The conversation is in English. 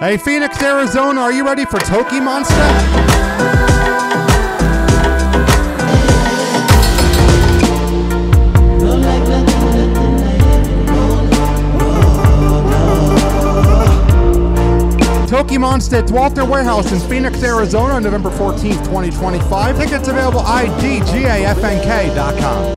Hey, Phoenix, Arizona, are you ready for TOKiMONSTA? Toki Monster at Walter Warehouse in Phoenix, Arizona, November 14th, 2025. Tickets available idgafnk.com.